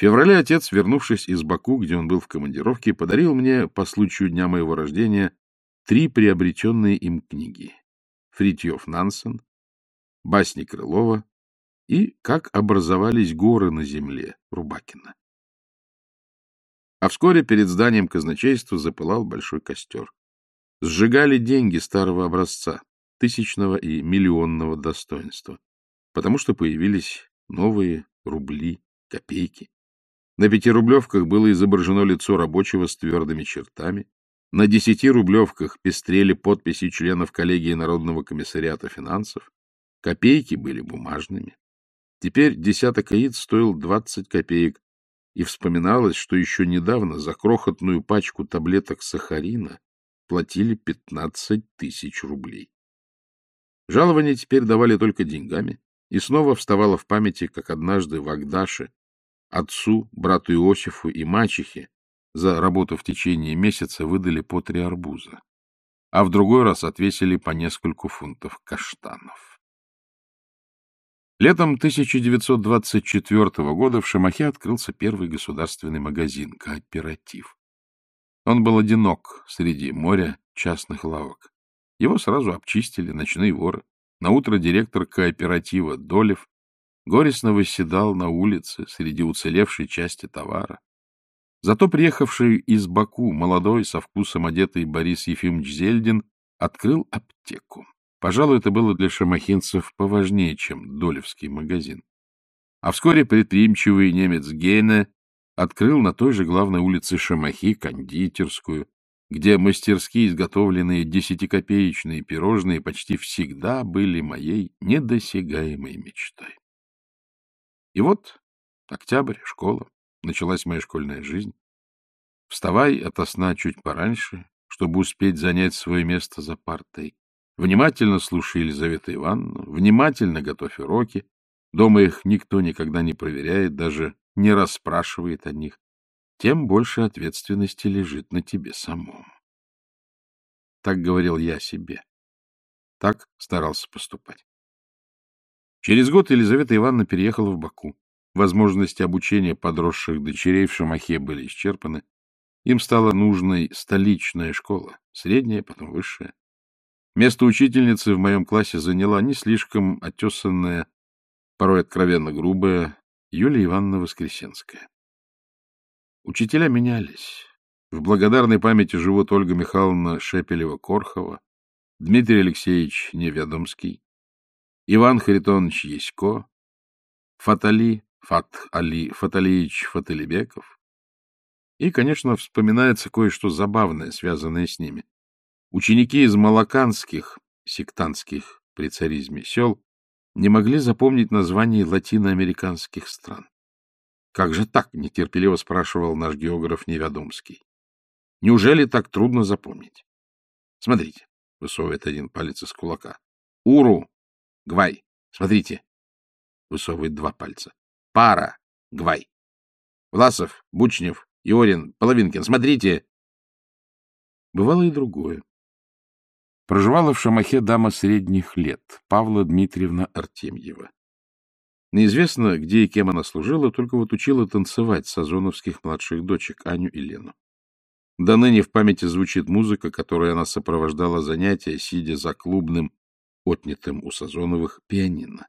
Феврале отец, вернувшись из Баку, где он был в командировке, подарил мне по случаю дня моего рождения три приобретенные им книги. Фритьев Нансен, басни Крылова и «Как образовались горы на земле» Рубакина. А вскоре перед зданием казначейства запылал большой костер. Сжигали деньги старого образца, тысячного и миллионного достоинства, потому что появились новые рубли, копейки. На пятирублевках было изображено лицо рабочего с твердыми чертами, на десятирублевках пестрели подписи членов коллегии Народного комиссариата финансов, копейки были бумажными. Теперь десяток яиц стоил 20 копеек, и вспоминалось, что еще недавно за крохотную пачку таблеток сахарина платили 15 тысяч рублей. Жалование теперь давали только деньгами, и снова вставало в памяти, как однажды в Агдаше отцу, брату Иосифу и мачехе за работу в течение месяца выдали по три арбуза, а в другой раз отвесили по нескольку фунтов каштанов. Летом 1924 года в Шамахе открылся первый государственный магазин «Кооператив». Он был одинок среди моря частных лавок. Его сразу обчистили ночные воры. Наутро директор кооператива Долев горестно восседал на улице среди уцелевшей части товара. Зато приехавший из Баку молодой, со вкусом одетый Борис Ефимович Зельдин открыл аптеку. Пожалуй, это было для шамахинцев поважнее, чем долевский магазин. А вскоре предприимчивый немец Гейне открыл на той же главной улице Шамахи кондитерскую, где мастерски изготовленные десятикопеечные пирожные почти всегда были моей недосягаемой мечтой. И вот октябрь, школа, началась моя школьная жизнь. Вставай ото сна чуть пораньше, чтобы успеть занять свое место за партой. Внимательно слушай Елизавету Ивановну, внимательно готовь уроки. Дома их никто никогда не проверяет, даже не расспрашивает о них. Тем больше ответственности лежит на тебе самом. Так говорил я себе. Так старался поступать. Через год Елизавета Ивановна переехала в Баку. Возможности обучения подросших дочерей в Шамахе были исчерпаны. Им стала нужной столичная школа, средняя, потом высшая. Место учительницы в моем классе заняла не слишком отесанная, порой откровенно грубая Юлия Ивановна Воскресенская. Учителя менялись. В благодарной памяти живут Ольга Михайловна Шепелева-Корхова, Дмитрий Алексеевич Невядомский, Иван Харитонович Ясько, Фатали, Фат Али Фаталиевич Фаталибеков. И, конечно, вспоминается кое-что забавное, связанное с ними. Ученики из малаканских, сектантских при царизме сел не могли запомнить названий латиноамериканских стран. Как же так? — нетерпеливо спрашивал наш географ Невядомский. Неужели так трудно запомнить? Смотрите, — высовывает один палец из кулака. Уру, Гвай, смотрите. Высовывает два пальца. Пара, Гвай. Власов, Бучнев, Иорин, Половинкин, смотрите. Бывало и другое. Проживала в Шамахе дама средних лет, Павла Дмитриевна Артемьева. Неизвестно, где и кем она служила, только вот учила танцевать сазоновских младших дочек Аню и Лену. До ныне в памяти звучит музыка, которой она сопровождала занятия, сидя за клубным отнятым у Сазоновых пианино.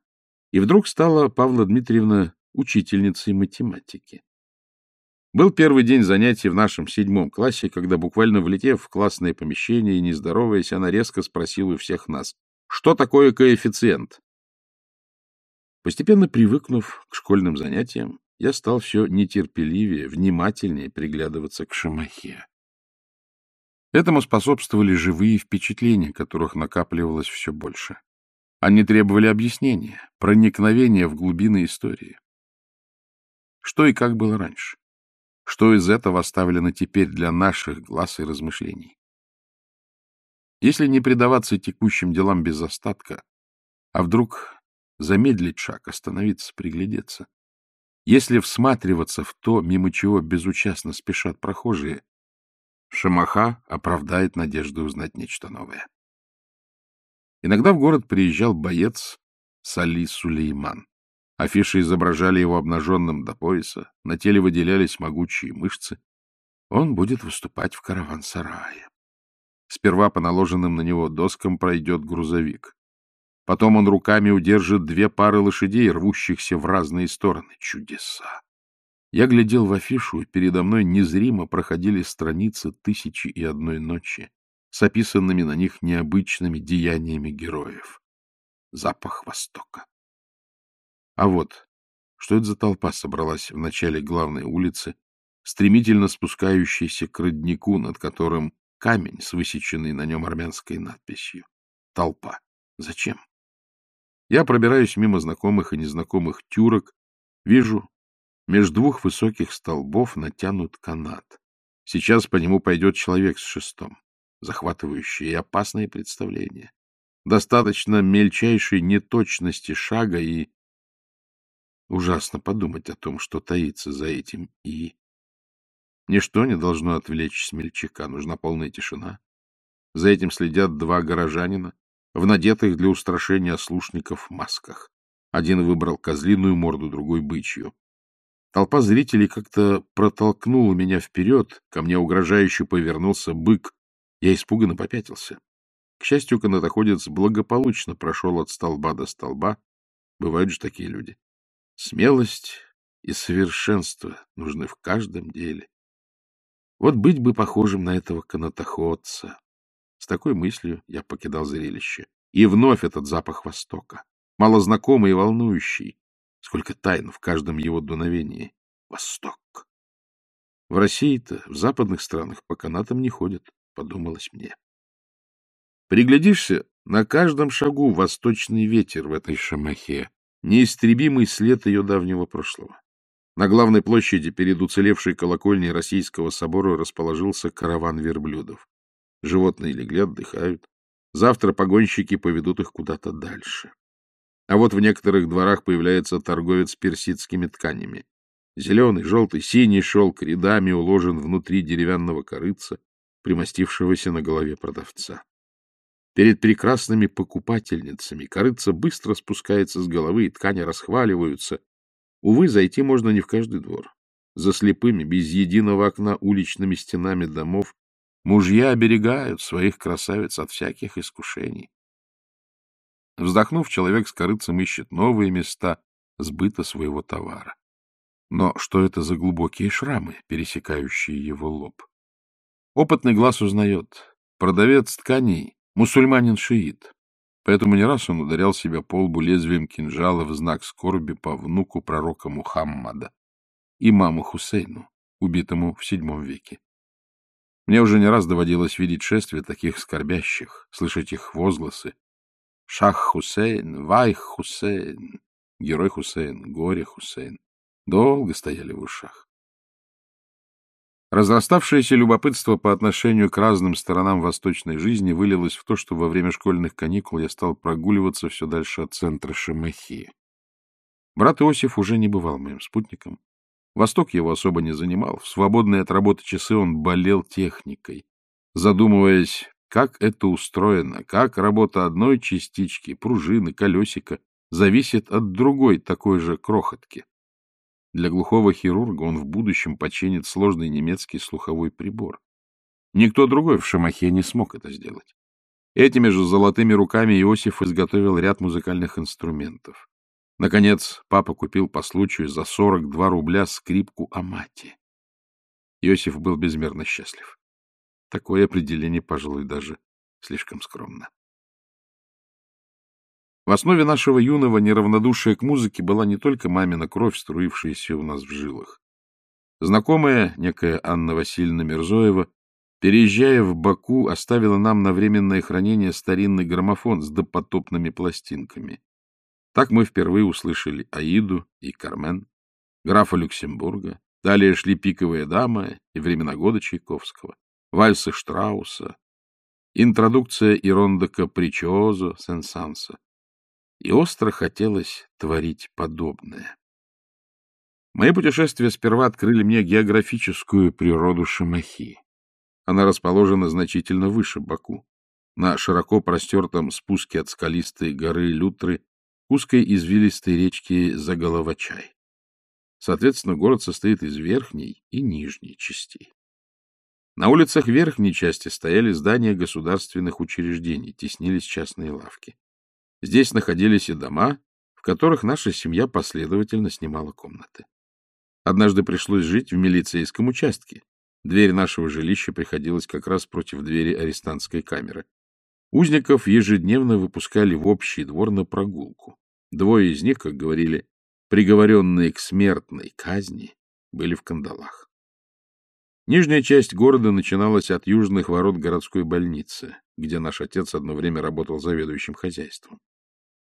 И вдруг стала Павла Дмитриевна учительницей математики. Был первый день занятий в нашем седьмом классе, когда, буквально влетев в классное помещение и не здороваясь, она резко спросила у всех нас, что такое коэффициент? Постепенно привыкнув к школьным занятиям, я стал все нетерпеливее, внимательнее приглядываться к Шамахе. Этому способствовали живые впечатления, которых накапливалось все больше. Они требовали объяснения, проникновения в глубины истории. Что и как было раньше? Что из этого оставлено теперь для наших глаз и размышлений? Если не предаваться текущим делам без остатка, а вдруг замедлить шаг, остановиться, приглядеться, если всматриваться в то, мимо чего безучастно спешат прохожие, Шамаха оправдает надежду узнать нечто новое. Иногда в город приезжал боец Сали Сулейман. Афиши изображали его обнаженным до пояса, на теле выделялись могучие мышцы. Он будет выступать в караван-сарае. Сперва по наложенным на него доскам пройдет грузовик. Потом он руками удержит две пары лошадей, рвущихся в разные стороны. Чудеса! Я глядел в афишу, передо мной незримо проходили страницы «Тысячи и одной ночи» с описанными на них необычными деяниями героев. Запах Востока. А вот, что это за толпа собралась в начале главной улицы, стремительно спускающейся к роднику, над которым камень с высеченной на нем армянской надписью. Толпа. Зачем? Я пробираюсь мимо знакомых и незнакомых тюрок, вижу, между двух высоких столбов натянут канат. Сейчас по нему пойдет человек с шестом. Захватывающее и опасное представление. Достаточно мельчайшей неточности шага и... Ужасно подумать о том, что таится за этим «и». Ничто не должно отвлечь смельчака, нужна полная тишина. За этим следят два горожанина в надетых для устрашения слушников масках. Один выбрал козлиную морду, другой — бычью. Толпа зрителей как-то протолкнула меня вперед, ко мне угрожающе повернулся бык. Я испуганно попятился. К счастью, канатоходец благополучно прошел от столба до столба. Бывают же такие люди. Смелость и совершенство нужны в каждом деле. Вот быть бы похожим на этого канатоходца. С такой мыслью я покидал зрелище. И вновь этот запах Востока, малознакомый и волнующий. Сколько тайн в каждом его дуновении. Восток. В России-то, в западных странах по канатам не ходят, подумалось мне. Приглядишься, на каждом шагу восточный ветер в этой шамахе, неистребимый след ее давнего прошлого. На главной площади перед уцелевшей колокольней Российского собора расположился караван верблюдов. Животные легли, отдыхают. Завтра погонщики поведут их куда-то дальше. А вот в некоторых дворах появляется торговец персидскими тканями. Зеленый, желтый, синий шелк рядами уложен внутри деревянного корыца, примостившегося на голове продавца. Перед прекрасными покупательницами корыца быстро спускается с головы, и ткани расхваливаются, Увы, зайти можно не в каждый двор. За слепыми, без единого окна уличными стенами домов мужья оберегают своих красавиц от всяких искушений. Вздохнув, человек с корыцем ищет новые места сбыта своего товара. Но что это за глубокие шрамы, пересекающие его лоб? Опытный глаз узнает. Продавец тканей — мусульманин-шиит. Поэтому не раз он ударял себя по лбу лезвием кинжала в знак скорби по внуку пророка Мухаммада, имаму Хусейну, убитому в VII веке. Мне уже не раз доводилось видеть шествия таких скорбящих, слышать их возгласы. Шах Хусейн, Вайх Хусейн, Герой Хусейн, Горе Хусейн. Долго стояли в ушах. Разраставшееся любопытство по отношению к разным сторонам восточной жизни вылилось в то, что во время школьных каникул я стал прогуливаться все дальше от центра Шамахи. Брат Иосиф уже не бывал моим спутником. Восток его особо не занимал. В свободные от работы часы он болел техникой, задумываясь, как это устроено, как работа одной частички, пружины, колесика зависит от другой такой же крохотки. Для глухого хирурга он в будущем починит сложный немецкий слуховой прибор. Никто другой в Шамахе не смог это сделать. Этими же золотыми руками Иосиф изготовил ряд музыкальных инструментов. Наконец, папа купил по случаю за 42 рубля скрипку Амати. Иосиф был безмерно счастлив. Такое определение, пожалуй, даже слишком скромно. В основе нашего юного неравнодушия к музыке была не только мамина кровь, струившаяся у нас в жилах. Знакомая, некая Анна Васильевна Мирзоева, переезжая в Баку, оставила нам на временное хранение старинный граммофон с допотопными пластинками. Так мы впервые услышали Аиду и Кармен, графа Люксембурга, далее шли «Пиковая дама» и «Времена года» Чайковского, вальсы Штрауса, интродукция и ронда Капричозо Сен-Санса, и остро хотелось творить подобное. Мои путешествия сперва открыли мне географическую природу Шамахи. Она расположена значительно выше Баку. На широко простертом спуске от скалистой горы Лютры узкой извилистой речки Заголовачай. Соответственно, город состоит из верхней и нижней частей. На улицах верхней части стояли здания государственных учреждений, теснились частные лавки. Здесь находились и дома, в которых наша семья последовательно снимала комнаты. Однажды пришлось жить в милицейском участке. Дверь нашего жилища приходилась как раз против двери арестантской камеры. Узников ежедневно выпускали в общий двор на прогулку. Двое из них, как говорили, приговоренные к смертной казни, были в кандалах. Нижняя часть города начиналась от южных ворот городской больницы, где наш отец одно время работал заведующим хозяйством.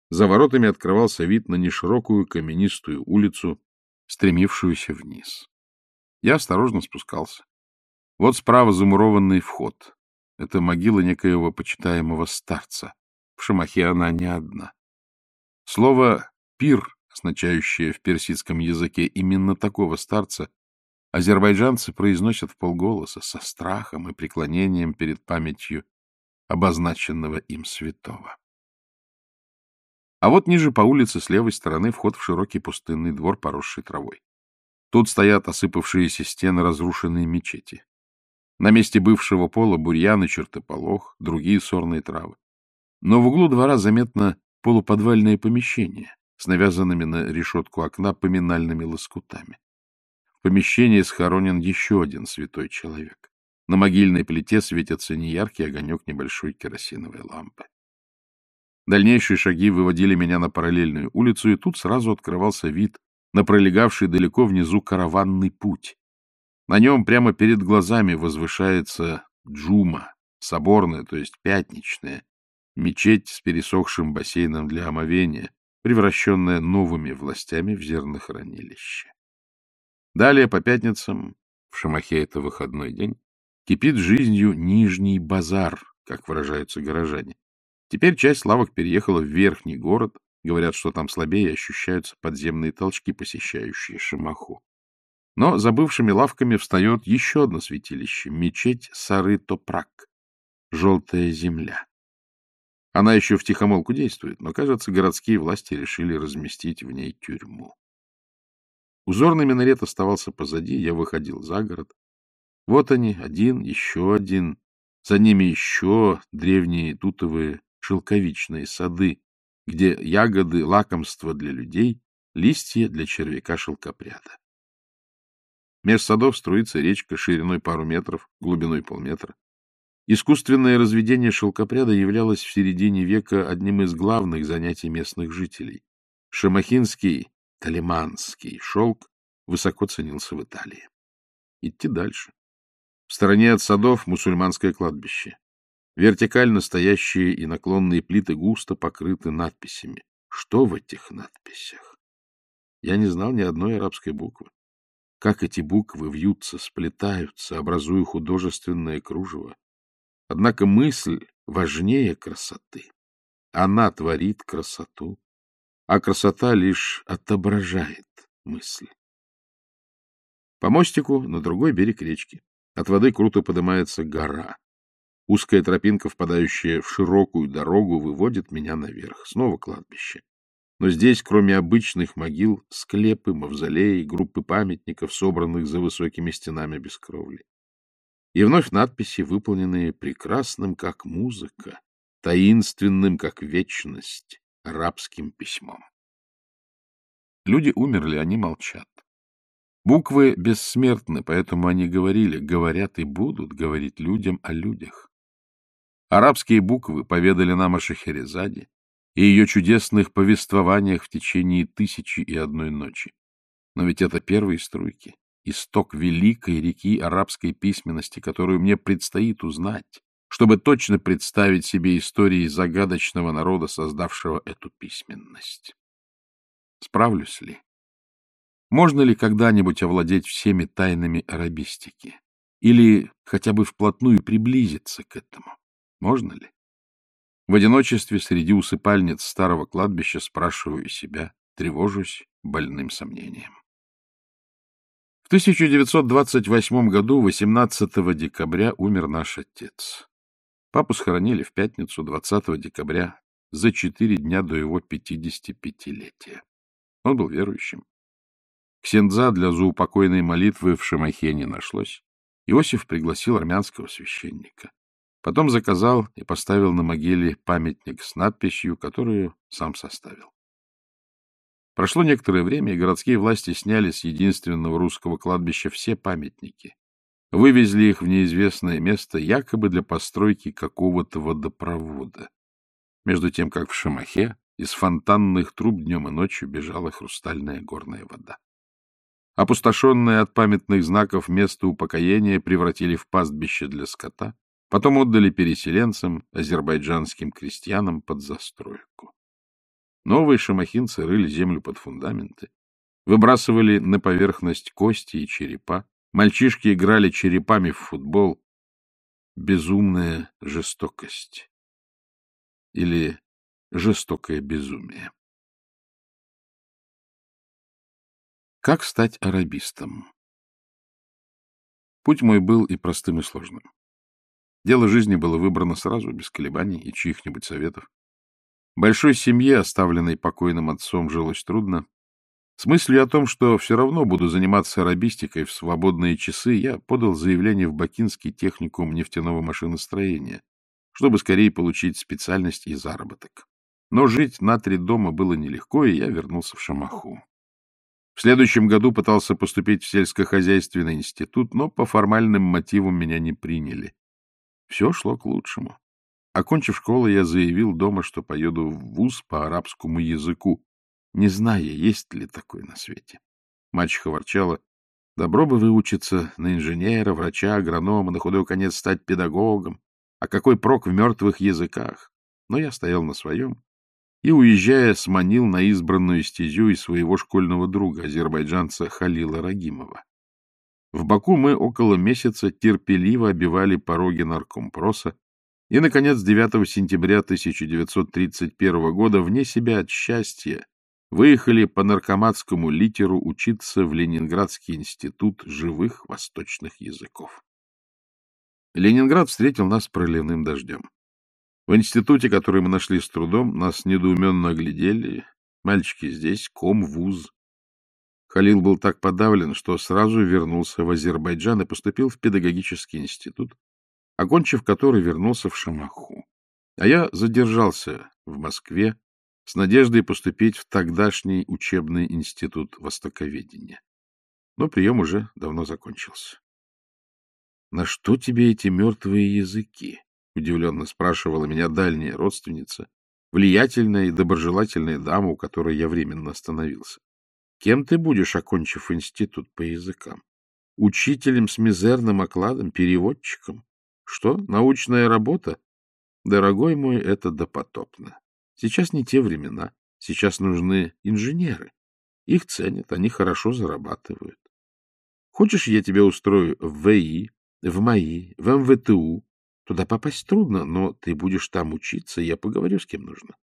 За воротами открывался вид на неширокую каменистую улицу, стремившуюся вниз. Я осторожно спускался. Вот справа замурованный вход. Это могила некоего почитаемого старца. В Шамахе она не одна. Слово «пир», означающее в персидском языке именно такого старца, азербайджанцы произносят в полголоса со страхом и преклонением перед памятью обозначенного им святого. А вот ниже по улице с левой стороны вход в широкий пустынный двор, поросший травой. Тут стоят осыпавшиеся стены разрушенной мечети. На месте бывшего пола бурьян чертополох, другие сорные травы. Но в углу двора заметно полуподвальное помещение с навязанными на решетку окна поминальными лоскутами. Помещении схоронен еще один святой человек. На могильной плите светится неяркий огонек небольшой керосиновой лампы. Дальнейшие шаги выводили меня на параллельную улицу, и тут сразу открывался вид на пролегавший далеко внизу караванный путь. На нем прямо перед глазами возвышается джума, соборная, то есть пятничная, мечеть с пересохшим бассейном для омовения, превращенная новыми властями в зернохранилище. Далее по пятницам, в Шамахе это выходной день, кипит жизнью Нижний базар, как выражаются горожане. Теперь часть лавок переехала в верхний город. Говорят, что там слабее ощущаются подземные толчки, посещающие Шамаху. Но за бывшими лавками встает еще одно святилище — мечеть Сары-Топрак, желтая земля. Она еще в тихомолку действует, но, кажется, городские власти решили разместить в ней тюрьму. Узорный минарет оставался позади, я выходил за город. Вот они, один, еще один. За ними еще древние тутовые шелковичные сады, где ягоды — лакомство для людей, листья для червяка-шелкопряда. Меж садов струится речка шириной пару метров, глубиной полметра. Искусственное разведение шелкопряда являлось в середине века одним из главных занятий местных жителей. Шамахинский, талиманский шелк высоко ценился в Италии. Идти дальше. В стороне от садов мусульманское кладбище. Вертикально стоящие и наклонные плиты густо покрыты надписями. Что в этих надписях? Я не знал ни одной арабской буквы. Как эти буквы вьются, сплетаются, образуя художественное кружево. Однако мысль важнее красоты. Она творит красоту, а красота лишь отображает мысль. По мостику на другой берег речки. От воды круто поднимается гора. Узкая тропинка, впадающая в широкую дорогу, выводит меня наверх. Снова кладбище. Но здесь, кроме обычных могил, склепы, мавзолеи, группы памятников, собранных за высокими стенами без кровли. И вновь надписи, выполненные прекрасным, как музыка, таинственным, как вечность, арабским письмом. Люди умерли, они молчат. Буквы бессмертны, поэтому они говорили, говорят и будут говорить людям о людях. Арабские буквы поведали нам о Шахерезаде и ее чудесных повествованиях в течение тысячи и одной ночи. Но ведь это первые струйки, исток великой реки арабской письменности, которую мне предстоит узнать, чтобы точно представить себе истории загадочного народа, создавшего эту письменность. Справлюсь ли? Можно ли когда-нибудь овладеть всеми тайнами арабистики? Или хотя бы вплотную приблизиться к этому? Можно ли? В одиночестве среди усыпальниц старого кладбища спрашиваю себя, тревожусь больным сомнением. В 1928 году, 18 декабря, умер наш отец. Папу схоронили в пятницу, 20 декабря, за четыре дня до его 55-летия. Он был верующим. Ксенза для заупокойной молитвы в Шамахе не нашлось. Иосиф пригласил армянского священника. Потом заказал и поставил на могиле памятник с надписью, которую сам составил. Прошло некоторое время, и городские власти сняли с единственного русского кладбища все памятники. Вывезли их в неизвестное место, якобы для постройки какого-то водопровода. Между тем, как в Шамахе из фонтанных труб днем и ночью бежала хрустальная горная вода. Опустошенное от памятных знаков место упокоения превратили в пастбище для скота, Потом отдали переселенцам, азербайджанским крестьянам под застройку. Новые шамахинцы рыли землю под фундаменты, выбрасывали на поверхность кости и черепа, мальчишки играли черепами в футбол. Безумная жестокость. Или жестокое безумие. Как стать арабистом? Путь мой был и простым, и сложным. Дело жизни было выбрано сразу, без колебаний и чьих-нибудь советов. Большой семье, оставленной покойным отцом, жилось трудно. С мыслью о том, что все равно буду заниматься арабистикой в свободные часы, я подал заявление в Бакинский техникум нефтяного машиностроения, чтобы скорее получить специальность и заработок. Но жить на три дома было нелегко, и я вернулся в Шамаху. В следующем году пытался поступить в сельскохозяйственный институт, но по формальным мотивам меня не приняли. Все шло к лучшему. Окончив школу, я заявил дома, что поеду в вуз по арабскому языку, не зная, есть ли такой на свете. Мачеха ворчала. Добро бы выучиться на инженера, врача, агронома, на худой конец стать педагогом. А какой прок в мертвых языках? Но я стоял на своем и, уезжая, сманил на избранную стезю и своего школьного друга, азербайджанца Халила Рагимова. В Баку мы около месяца терпеливо обивали пороги наркомпроса, и, наконец, 9 сентября 1931 года, вне себя от счастья, выехали по наркоматскому литеру учиться в Ленинградский институт живых восточных языков. Ленинград встретил нас проливным дождем. В институте, который мы нашли с трудом, нас недоуменно оглядели. Мальчики здесь, ком, вуз. Халил был так подавлен, что сразу вернулся в Азербайджан и поступил в педагогический институт, окончив который вернулся в Шамаху. А я задержался в Москве с надеждой поступить в тогдашний учебный институт востоковедения. Но прием уже давно закончился. — На что тебе эти мертвые языки? — удивленно спрашивала меня дальняя родственница, влиятельная и доброжелательная дама, у которой я временно остановился. Кем ты будешь, окончив институт по языкам? Учителем с мизерным окладом, переводчиком? Что, научная работа? Дорогой мой, это допотопно. Сейчас не те времена. Сейчас нужны инженеры. Их ценят, они хорошо зарабатывают. Хочешь, я тебя устрою в ВИ, в МАИ, в МВТУ? Туда попасть трудно, но ты будешь там учиться, я поговорю с кем нужно.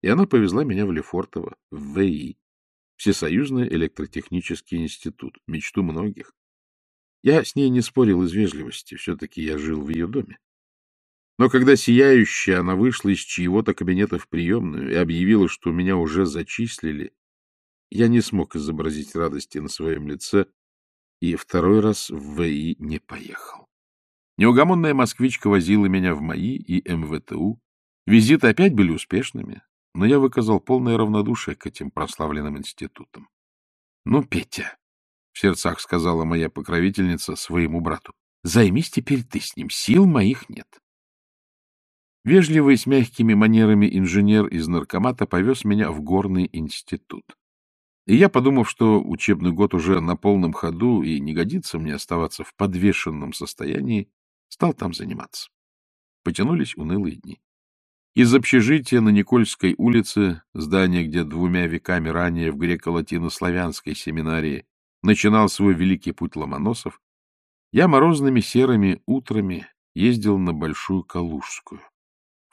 И она повезла меня в Лефортово, в ВИ. Всесоюзный электротехнический институт, мечту многих. Я с ней не спорил из вежливости, все-таки я жил в ее доме. Но когда сияющая она вышла из чьего-то кабинета в приемную и объявила, что меня уже зачислили, я не смог изобразить радости на своем лице и второй раз в ВИ не поехал. Неугомонная москвичка возила меня в МАИ и МВТУ. Визиты опять были успешными но я выказал полное равнодушие к этим прославленным институтам. — Ну, Петя, — в сердцах сказала моя покровительница своему брату, — займись теперь ты с ним, сил моих нет. Вежливый, с мягкими манерами инженер из наркомата повез меня в горный институт. И я, подумав, что учебный год уже на полном ходу и не годится мне оставаться в подвешенном состоянии, стал там заниматься. Потянулись унылые дни. Из общежития на Никольской улице, здание, где двумя веками ранее в греко-латинославянской семинарии начинал свой великий путь Ломоносов, я морозными серыми утрами ездил на Большую Калужскую,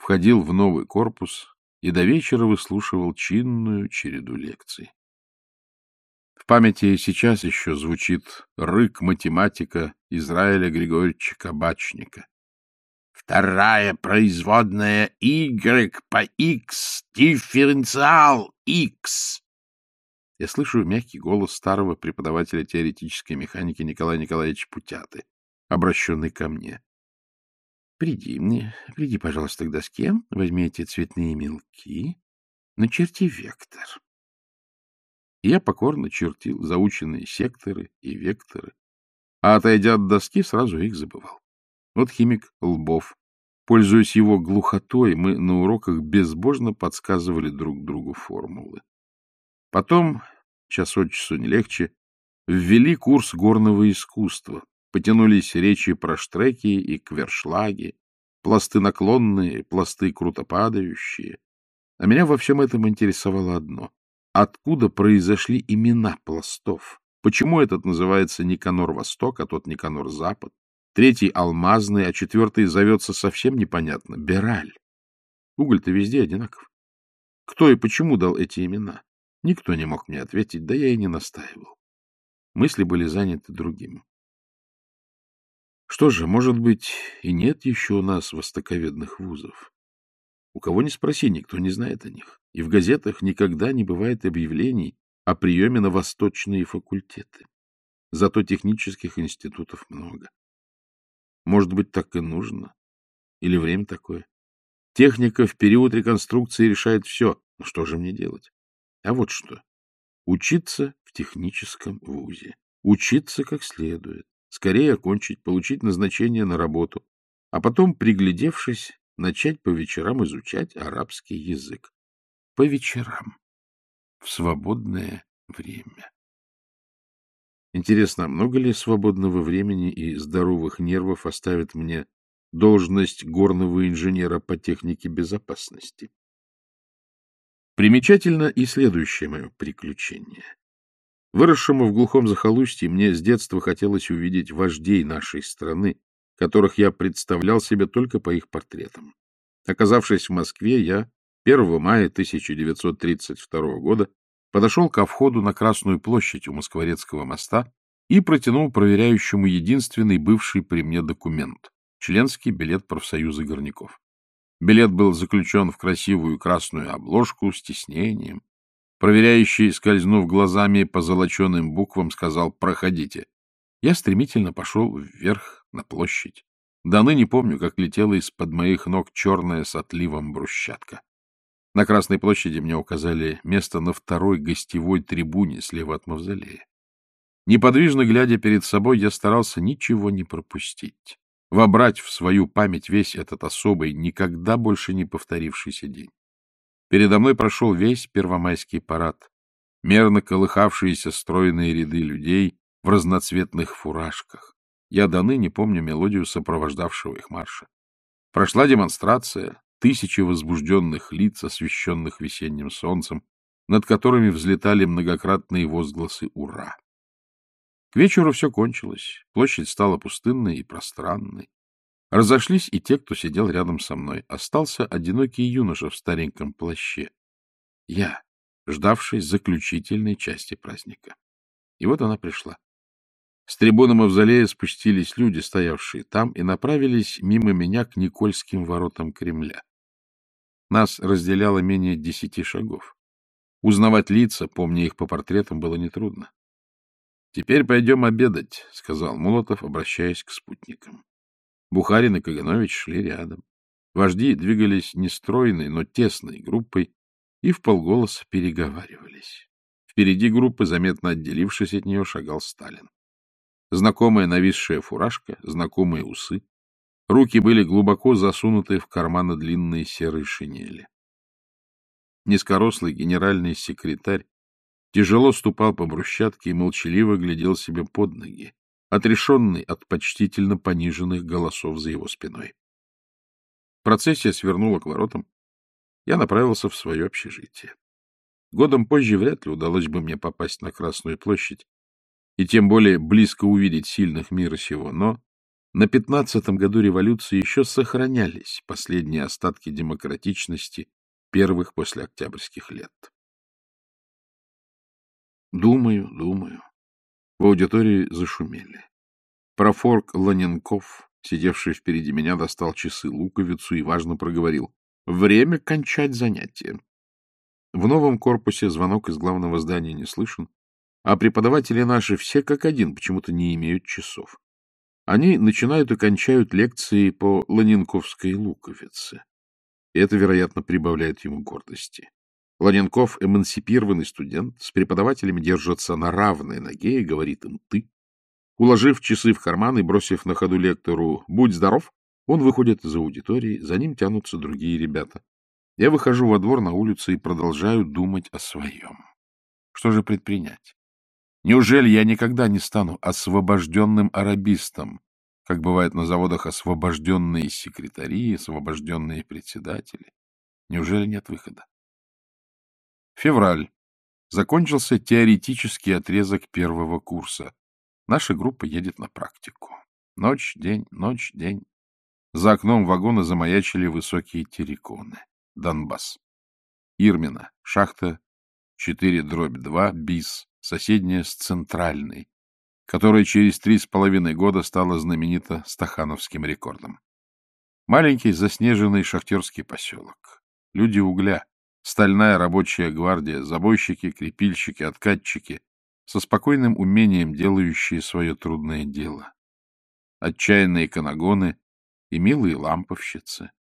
входил в новый корпус и до вечера выслушивал чинную череду лекций. В памяти сейчас еще звучит рык математика Израиля Григорьевича Кабачника, Вторая производная Y по X, дифференциал X. Я слышу мягкий голос старого преподавателя теоретической механики Николая Николаевича Путяты, обращенный ко мне. — Приди мне, приди, пожалуйста, к доске, возьми эти цветные мелки, начерти вектор. Я покорно чертил заученные секторы и векторы, а, отойдя от доски, сразу их забывал. Вот химик Лбов. Пользуясь его глухотой, мы на уроках безбожно подсказывали друг другу формулы. Потом, час от часу не легче, ввели курс горного искусства. Потянулись речи про штреки и квершлаги, пласты наклонные, пласты круто падающие. А меня во всем этом интересовало одно. Откуда произошли имена пластов? Почему этот называется Никанор-Восток, а тот Никанор-Запад? Третий — Алмазный, а четвертый зовется совсем непонятно — Бераль. Уголь-то везде одинаков. Кто и почему дал эти имена? Никто не мог мне ответить, да я и не настаивал. Мысли были заняты другим. Что же, может быть, и нет еще у нас востоковедных вузов. У кого не спроси, никто не знает о них. И в газетах никогда не бывает объявлений о приеме на восточные факультеты. Зато технических институтов много. Может быть, так и нужно? Или время такое? Техника в период реконструкции решает все. Ну что же мне делать? А вот что. Учиться в техническом вузе. Учиться как следует. Скорее окончить, получить назначение на работу. А потом, приглядевшись, начать по вечерам изучать арабский язык. По вечерам. В свободное время. Интересно, много ли свободного времени и здоровых нервов оставит мне должность горного инженера по технике безопасности? Примечательно и следующее мое приключение. Выросшему в глухом захолустье, мне с детства хотелось увидеть вождей нашей страны, которых я представлял себе только по их портретам. Оказавшись в Москве, я 1 мая 1932 года подошел ко входу на Красную площадь у Москворецкого моста и протянул проверяющему единственный бывший при мне документ — членский билет профсоюза горняков. Билет был заключен в красивую красную обложку с тиснением. Проверяющий, скользнув глазами по золоченым буквам, сказал «Проходите». Я стремительно пошел вверх на площадь. До ныне помню, как летела из-под моих ног черная с отливом брусчатка. На Красной площади мне указали место на второй гостевой трибуне слева от мавзолея. Неподвижно глядя перед собой, я старался ничего не пропустить вобрать в свою память весь этот особый, никогда больше не повторившийся день. Передо мной прошел весь первомайский парад, мерно колыхавшиеся стройные ряды людей в разноцветных фуражках. Я до ныне помню мелодию сопровождавшего их марша. Прошла демонстрация, тысячи возбужденных лиц, освещенных весенним солнцем, над которыми взлетали многократные возгласы «Ура!». К вечеру все кончилось, площадь стала пустынной и пространной. Разошлись и те, кто сидел рядом со мной. Остался одинокий юноша в стареньком плаще. Я, ждавший заключительной части праздника. И вот она пришла. С трибуны мавзолея спустились люди, стоявшие там, и направились мимо меня к Никольским воротам Кремля. Нас разделяло менее десяти шагов. Узнавать лица, помня их по портретам, было нетрудно. — Теперь пойдем обедать, — сказал Молотов, обращаясь к спутникам. Бухарин и Каганович шли рядом. Вожди двигались нестройной, но тесной группой и в полголоса переговаривались. Впереди группы, заметно отделившись от нее, шагал Сталин. Знакомая нависшая фуражка, знакомые усы. Руки были глубоко засунуты в карманы длинные серые шинели. Низкорослый генеральный секретарь тяжело ступал по брусчатке и молчаливо глядел себе под ноги, отрешенный от почтительно пониженных голосов за его спиной. Процессия свернула к воротам. Я направился в свое общежитие. Годом позже вряд ли удалось бы мне попасть на Красную площадь и тем более близко увидеть сильных мира сего, но на пятнадцатом году революции еще сохранялись последние остатки демократичности первых после октябрьских лет. Думаю, думаю. В аудитории зашумели. Профорг Ланенков, сидевший впереди меня, достал часы луковицу и важно проговорил. Время кончать занятие. В новом корпусе звонок из главного здания не слышен, а преподаватели наши все как один почему-то не имеют часов. Они начинают и кончают лекции по Ланенковской луковице. И это, вероятно, прибавляет ему гордости. Ланенков — эмансипированный студент, с преподавателями держится на равной ноге и говорит им «ты». Уложив часы в карман и бросив на ходу лектору «будь здоров», он выходит из аудитории, за ним тянутся другие ребята. Я выхожу во двор на улицу и продолжаю думать о своем. Что же предпринять? Неужели я никогда не стану освобожденным арабистом, как бывает на заводах освобожденные секретари, освобожденные председатели? Неужели нет выхода? Февраль. Закончился теоретический отрезок первого курса. Наша группа едет на практику. Ночь, день, ночь, день. За окном вагона замаячили высокие терриконы. Донбасс. Ирмина. Шахта 4 дробь 2 БИС соседняя с Центральной, которая через три с половиной года стала знаменита стахановским рекордом. Маленький заснеженный шахтерский поселок. Люди угля, стальная рабочая гвардия, забойщики, крепильщики, откатчики, со спокойным умением делающие свое трудное дело. Отчаянные канагоны и милые ламповщицы.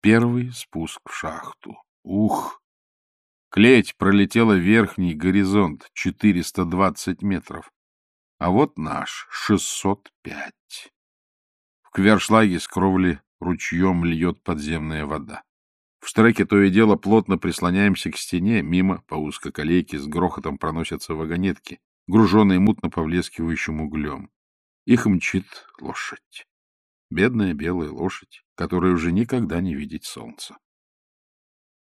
Первый спуск в шахту. Ух! Клеть пролетела верхний горизонт 420 метров, а вот наш 605. В Квершлаге с кровли ручьем льет подземная вода. В штреке то и дело плотно прислоняемся к стене, мимо по узкоколейке с грохотом проносятся вагонетки, груженные мутно повлескивающим углем. Их мчит лошадь. Бедная белая лошадь, которая уже никогда не видит солнца.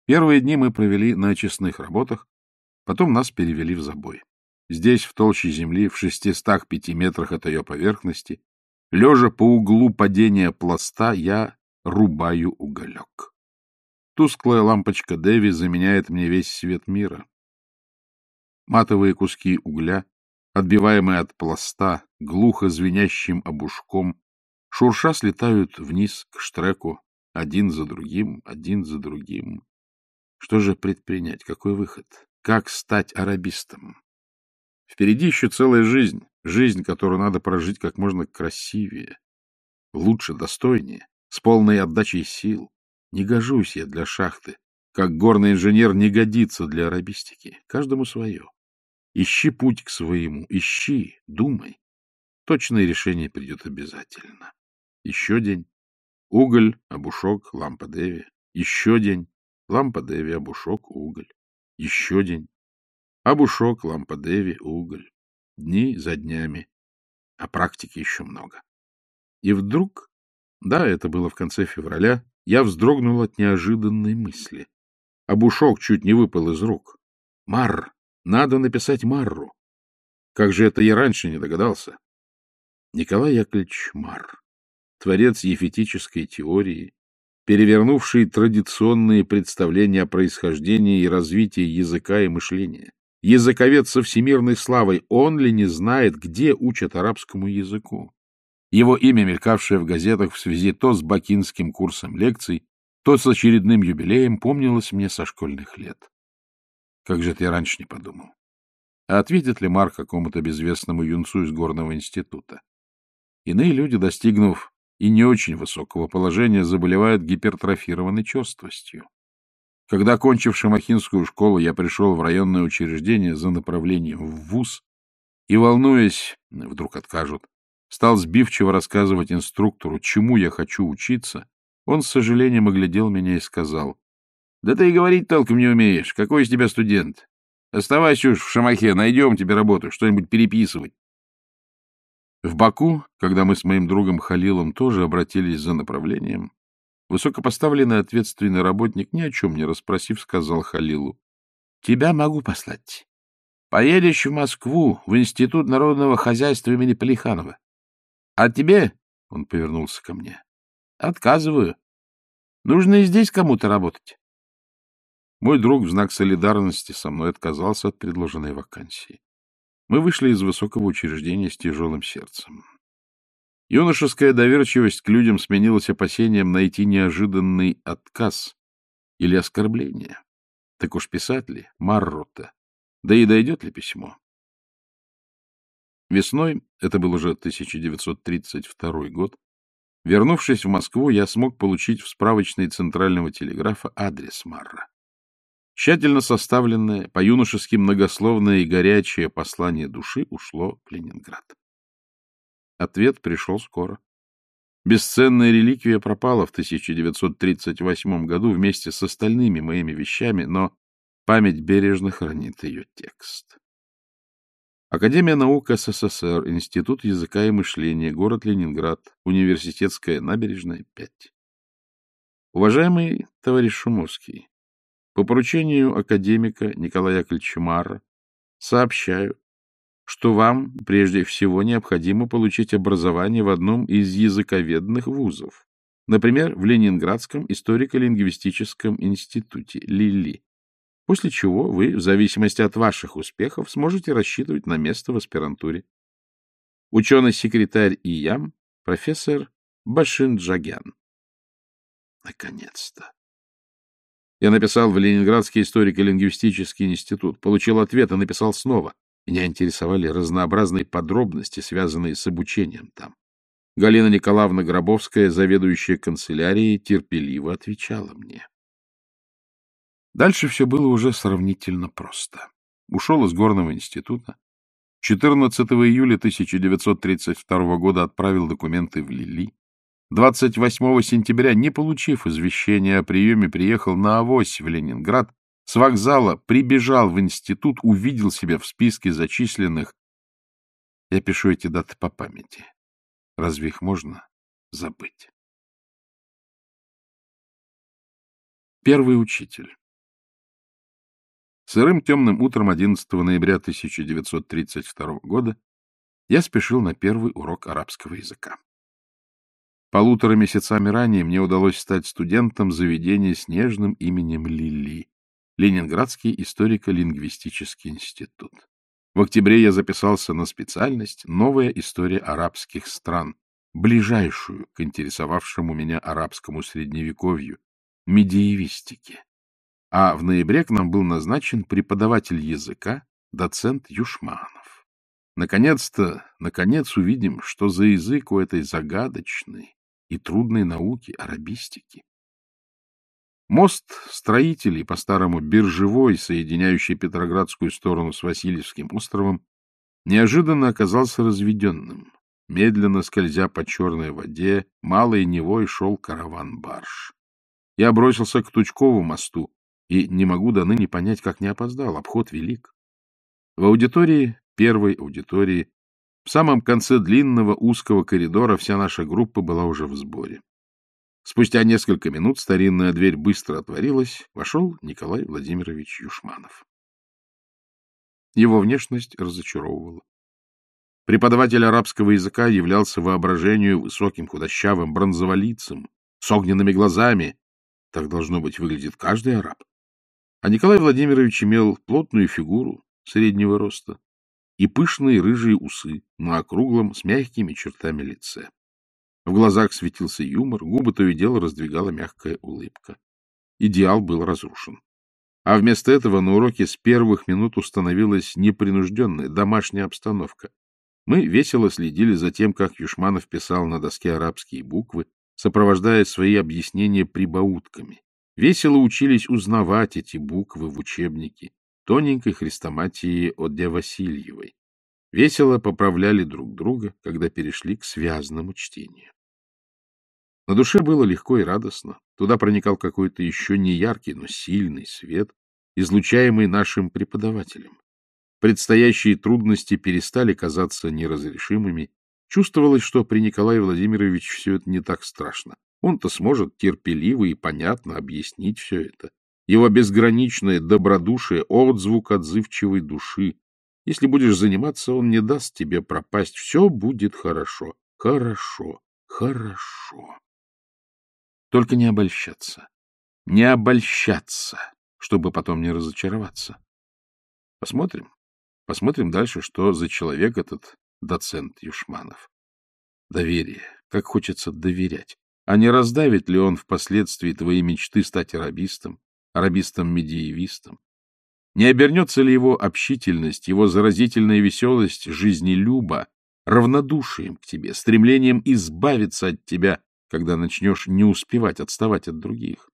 Первые дни мы провели на очистных работах, потом нас перевели в забой. Здесь, в толще земли, в шестистах пяти метрах от ее поверхности, лежа по углу падения пласта, я рубаю уголек. Тусклая лампочка Дэви заменяет мне весь свет мира. Матовые куски угля, отбиваемые от пласта, глухо звенящим обушком, шурша слетают вниз к штреку, один за другим, один за другим. Что же предпринять? Какой выход? Как стать арабистом? Впереди еще целая жизнь, жизнь, которую надо прожить как можно красивее, лучше, достойнее, с полной отдачей сил. Не гожусь я для шахты, как горный инженер не годится для арабистики. Каждому свое. Ищи путь к своему, ищи, думай. Точное решение придет обязательно. Еще день. Уголь, обушок, лампа Деви. Еще день. Лампа Деви, обушок, уголь. Еще день. Обушок, лампа Деви, уголь. Дни за днями. А практики еще много. И вдруг, да, это было в конце февраля, я вздрогнул от неожиданной мысли. Обушок чуть не выпал из рук. Марр! Надо написать Марру. Как же это я раньше не догадался? Николай Яковлевич Марр, творец ефетической теории, перевернувший традиционные представления о происхождении и развитии языка и мышления. Языковед со всемирной славой, он ли не знает, где учат арабскому языку? Его имя, мелькавшее в газетах в связи то с бакинским курсом лекций, то с очередным юбилеем, помнилось мне со школьных лет. Как же я раньше не подумал? А ответит ли Марк какому-то безвестному юнцу из горного института? Иные люди, достигнув и не очень высокого положения заболевают гипертрофированной черствостью. Когда, кончив Шамахинскую школу, я пришел в районное учреждение за направлением в ВУЗ и, волнуясь, вдруг откажут, стал сбивчиво рассказывать инструктору, чему я хочу учиться, он с сожалением оглядел меня и сказал, «Да ты и говорить толком не умеешь. Какой из тебя студент? Оставайся уж в Шамахе, найдем тебе работу, что-нибудь переписывать. В Баку, когда мы с моим другом Халилом тоже обратились за направлением, высокопоставленный ответственный работник, ни о чем не расспросив, сказал Халилу, «Тебя могу послать. Поедешь в Москву, в Институт народного хозяйства имени Полиханова. А тебе, — он повернулся ко мне, — отказываю. Нужно и здесь кому-то работать». Мой друг в знак солидарности со мной отказался от предложенной вакансии. Мы вышли из высокого учреждения с тяжелым сердцем. Юношеская доверчивость к людям сменилась опасением найти неожиданный отказ или оскорбление. Так уж писать ли, Маррота, да и дойдет ли письмо? Весной, это был уже 1932 год, вернувшись в Москву, я смог получить в справочной Центрального телеграфа адрес Марра. Тщательно составленное, по-юношески многословное и горячее послание души ушло в Ленинград. Ответ пришел скоро. Бесценная реликвия пропала в 1938 году вместе с остальными моими вещами, но память бережно хранит ее текст. Академия наук СССР, Институт языка и мышления, город Ленинград, Университетская набережная, 5. Уважаемый товарищ Шумовский, по поручению академика Николая Яковлевича Марра сообщаю, что вам прежде всего необходимо получить образование в одном из языковедных вузов, например, в Ленинградском историко-лингвистическом институте ЛИЛИ, после чего вы, в зависимости от ваших успехов, сможете рассчитывать на место в аспирантуре. Ученый-секретарь ИЯМ, профессор Башинджагян. Наконец-то! Я написал в Ленинградский историко-лингвистический институт, получил ответ и написал снова. Меня интересовали разнообразные подробности, связанные с обучением там. Галина Николаевна Гробовская, заведующая канцелярией, терпеливо отвечала мне. Дальше все было уже сравнительно просто. Ушел из горного института. 14 июля 1932 года отправил документы в Лили. 28 сентября, не получив извещения о приеме, приехал на авось в Ленинград с вокзала прибежал в институт, увидел себя в списке зачисленных. Я пишу эти даты по памяти. Разве их можно забыть? Первый учитель. Сырым темным утром 11 ноября 1932 года я спешил на первый урок арабского языка. Полутора месяцами ранее мне удалось стать студентом заведения с нежным именем Лили. Ленинградский историко-лингвистический институт. В октябре я записался на специальность «Новая история арабских стран», ближайшую к интересовавшему меня арабскому средневековью, медиевистике. А в ноябре к нам был назначен преподаватель языка, доцент Юшманов. Наконец-то, наконец увидим, что за язык у этой загадочной и трудной науки арабистики. Мост строителей, по-старому биржевой, соединяющий Петроградскую сторону с Васильевским островом, неожиданно оказался разведенным. Медленно скользя по черной воде, малой невой шел караван-барж. Я бросился к Тучкову мосту и не могу до ныне понять, как не опоздал. Обход велик. В аудитории, первой аудитории, в самом конце длинного узкого коридора вся наша группа была уже в сборе. Спустя несколько минут старинная дверь быстро отворилась, вошел Николай Владимирович Юшманов. Его внешность разочаровывала. Преподаватель арабского языка являлся воображению высоким худощавым бронзоволицем, с огненными глазами. Так должно быть выглядит каждый араб. А Николай Владимирович имел плотную фигуру среднего роста и пышные рыжие усы на округлом с мягкими чертами лице. В глазах светился юмор, губы то и дело раздвигала мягкая улыбка. Идеал был разрушен. А вместо этого на уроке с первых минут установилась непринужденная домашняя обстановка. Мы весело следили за тем, как Юшманов писал на доске арабские буквы, сопровождая свои объяснения прибаутками. Весело учились узнавать эти буквы в учебнике, тоненькой хрестоматии от Васильевой. Весело поправляли друг друга, когда перешли к связанному чтению. На душе было легко и радостно. Туда проникал какой-то еще не яркий, но сильный свет, излучаемый нашим преподавателем. Предстоящие трудности перестали казаться неразрешимыми. Чувствовалось, что при Николае Владимировиче все это не так страшно. Он-то сможет терпеливо и понятно объяснить все это. Его безграничное добродушие — отзвук отзывчивой души. Если будешь заниматься, он не даст тебе пропасть. Все будет хорошо, хорошо, хорошо. Только не обольщаться. Не обольщаться, чтобы потом не разочароваться. Посмотрим. Посмотрим дальше, что за человек этот доцент Юшманов. Доверие. Как хочется доверять. А не раздавит ли он впоследствии твои мечты стать арабистом, арабистом-медиевистом? Не обернется ли его общительность, его заразительная веселость жизнелюба равнодушием к тебе, стремлением избавиться от тебя, когда начнешь не успевать отставать от других?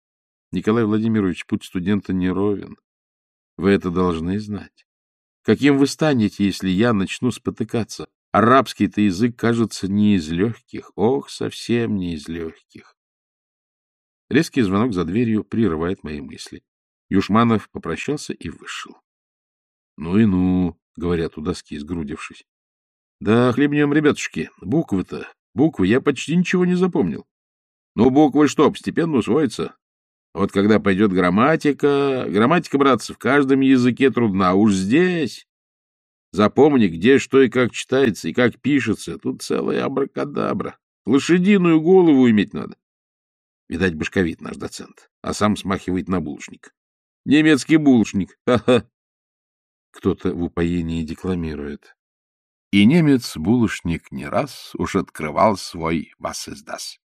Николай Владимирович, путь студента не ровен. Вы это должны знать. Каким вы станете, если я начну спотыкаться? Арабский-то язык, кажется, не из легких. Ох, совсем не из легких. Резкий звонок за дверью прерывает мои мысли. Юшманов попрощался и вышел. — Ну и ну, — говорят у доски, сгрудившись. — Да, хлебнем, ребятушки, буквы-то, буквы, я почти ничего не запомнил. Ну, буквы что, постепенно усвоятся. Вот когда пойдет грамматика... Грамматика, братцы, в каждом языке трудна. Уж здесь... Запомни, где что и как читается, и как пишется. Тут целая абракадабра. Лошадиную голову иметь надо. Видать, башковит наш доцент, а сам смахивает на булочник. Немецкий булочник. Ха-ха. Кто-то в упоении декламирует. И немец-булочник не раз уж открывал свой «Was ist das?»